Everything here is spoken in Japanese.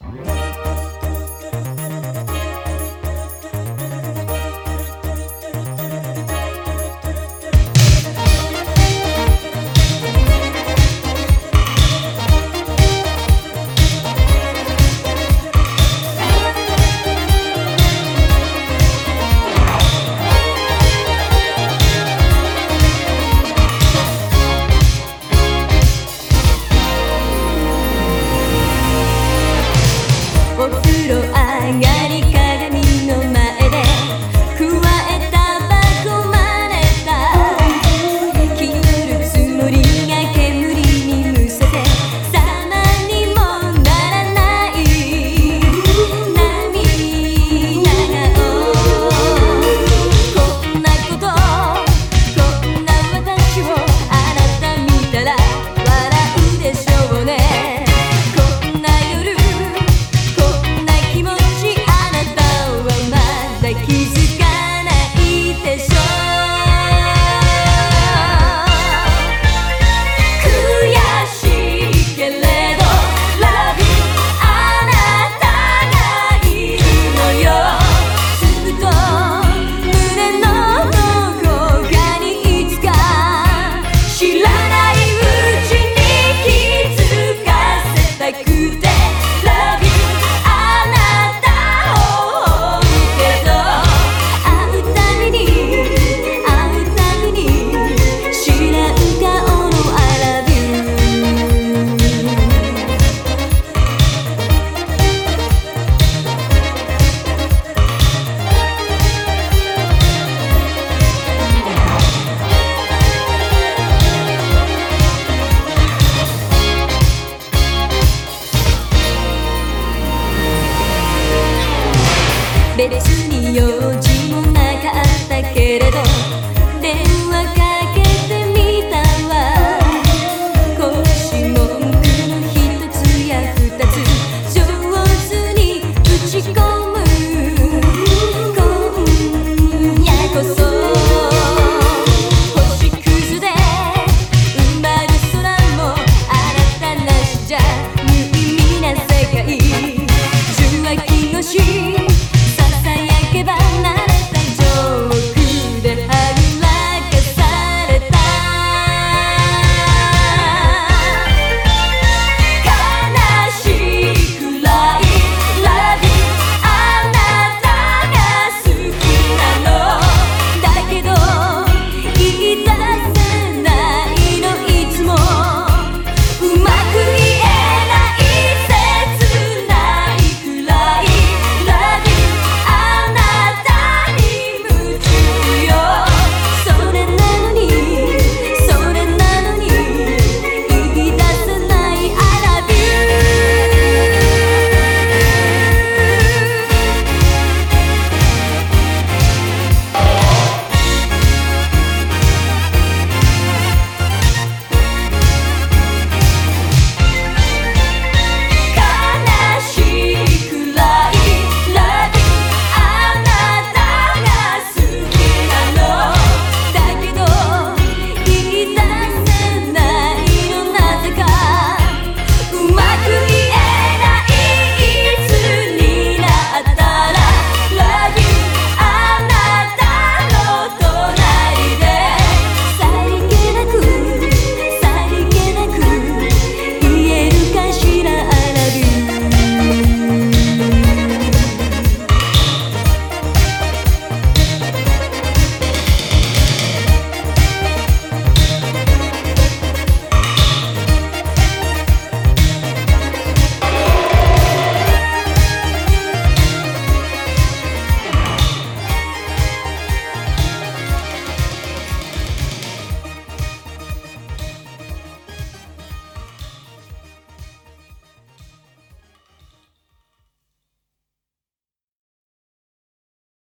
Bye. 別によ